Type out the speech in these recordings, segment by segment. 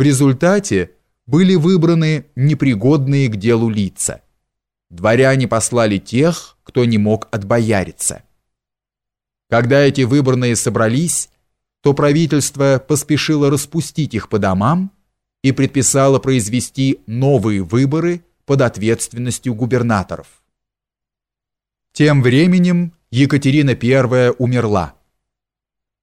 В результате были выбраны непригодные к делу лица. Дворяне послали тех, кто не мог отбояриться. Когда эти выборные собрались, то правительство поспешило распустить их по домам и предписало произвести новые выборы под ответственностью губернаторов. Тем временем Екатерина I умерла.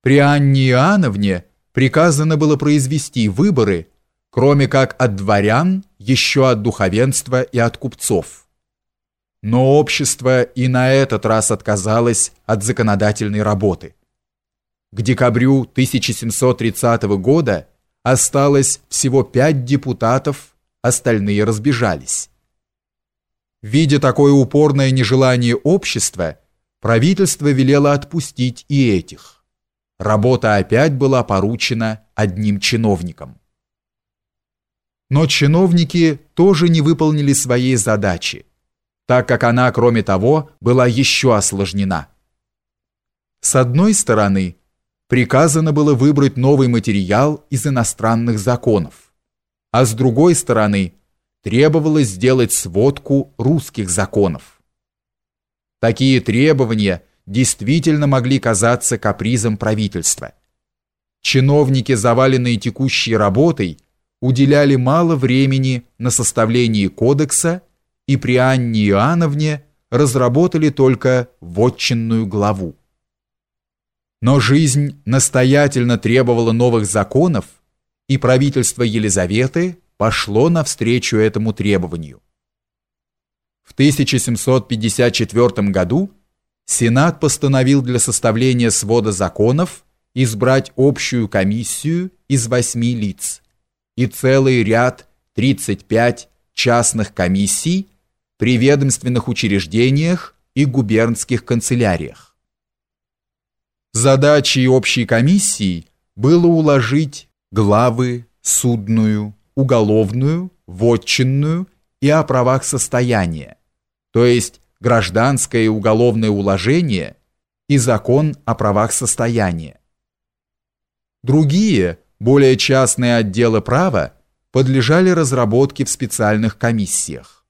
При Анне Иоанновне приказано было произвести выборы, кроме как от дворян, еще от духовенства и от купцов. Но общество и на этот раз отказалось от законодательной работы. К декабрю 1730 года осталось всего пять депутатов, остальные разбежались. Видя такое упорное нежелание общества, правительство велело отпустить и этих. Работа опять была поручена одним чиновникам. Но чиновники тоже не выполнили своей задачи, так как она, кроме того, была еще осложнена. С одной стороны, приказано было выбрать новый материал из иностранных законов, а с другой стороны, требовалось сделать сводку русских законов. Такие требования действительно могли казаться капризом правительства. Чиновники, заваленные текущей работой, уделяли мало времени на составление кодекса и при Анне Иоанновне разработали только вотчинную главу. Но жизнь настоятельно требовала новых законов, и правительство Елизаветы пошло навстречу этому требованию. В 1754 году Сенат постановил для составления свода законов избрать общую комиссию из восьми лиц и целый ряд 35 частных комиссий при ведомственных учреждениях и губернских канцеляриях. Задачей общей комиссии было уложить главы судную, уголовную, вотчинную и о правах состояния, то есть гражданское и уголовное уложение и закон о правах состояния. Другие, более частные отделы права подлежали разработке в специальных комиссиях.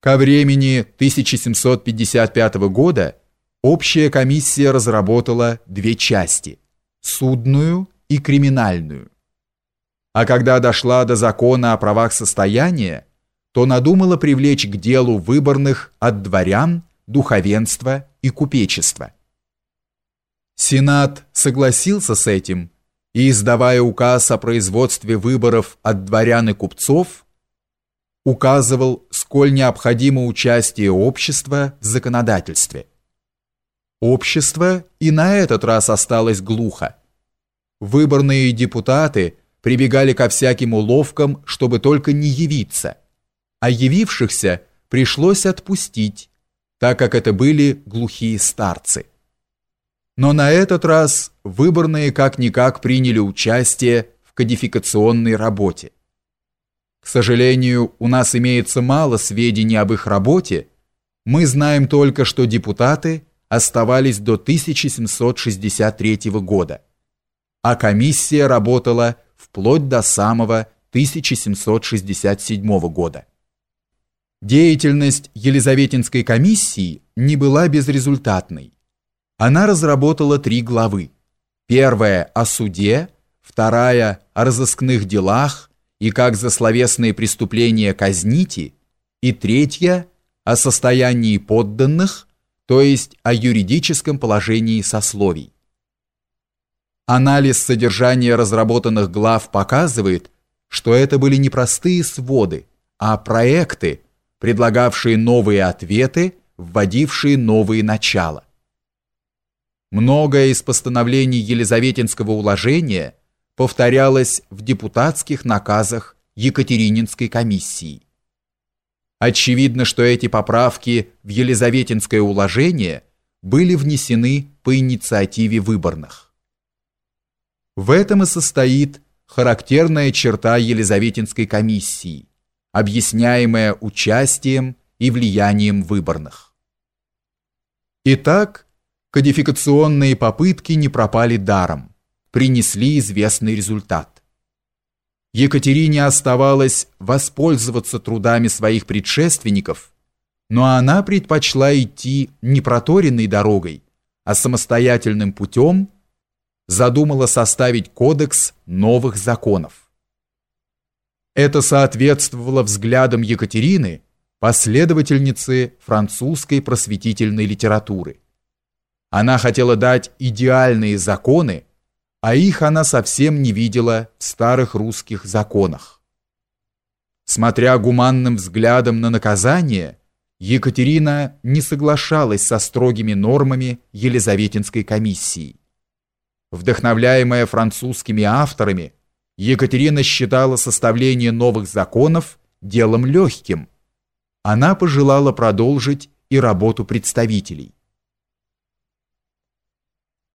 Ко времени 1755 года Общая комиссия разработала две части – судную и криминальную. А когда дошла до закона о правах состояния, то надумала привлечь к делу выборных от дворян, духовенства и купечества. Сенат согласился с этим и, издавая указ о производстве выборов от дворян и купцов, указывал, сколь необходимо участие общества в законодательстве. Общество и на этот раз осталось глухо. Выборные депутаты прибегали ко всяким уловкам, чтобы только не явиться, а явившихся пришлось отпустить, так как это были глухие старцы. Но на этот раз выборные как-никак приняли участие в кодификационной работе. К сожалению, у нас имеется мало сведений об их работе, мы знаем только, что депутаты – оставались до 1763 года, а комиссия работала вплоть до самого 1767 года. Деятельность Елизаветинской комиссии не была безрезультатной. Она разработала три главы. Первая о суде, вторая о разыскных делах и как за словесные преступления казните, и третья о состоянии подданных то есть о юридическом положении сословий. Анализ содержания разработанных глав показывает, что это были не простые своды, а проекты, предлагавшие новые ответы, вводившие новые начала. Многое из постановлений Елизаветинского уложения повторялось в депутатских наказах Екатерининской комиссии. Очевидно, что эти поправки в Елизаветинское уложение были внесены по инициативе выборных. В этом и состоит характерная черта Елизаветинской комиссии, объясняемая участием и влиянием выборных. Итак, кодификационные попытки не пропали даром, принесли известный результат. Екатерине оставалось воспользоваться трудами своих предшественников, но она предпочла идти не проторенной дорогой, а самостоятельным путем, задумала составить кодекс новых законов. Это соответствовало взглядам Екатерины, последовательницы французской просветительной литературы. Она хотела дать идеальные законы, а их она совсем не видела в старых русских законах. Смотря гуманным взглядом на наказание, Екатерина не соглашалась со строгими нормами Елизаветинской комиссии. Вдохновляемая французскими авторами, Екатерина считала составление новых законов делом легким. Она пожелала продолжить и работу представителей.